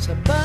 Sa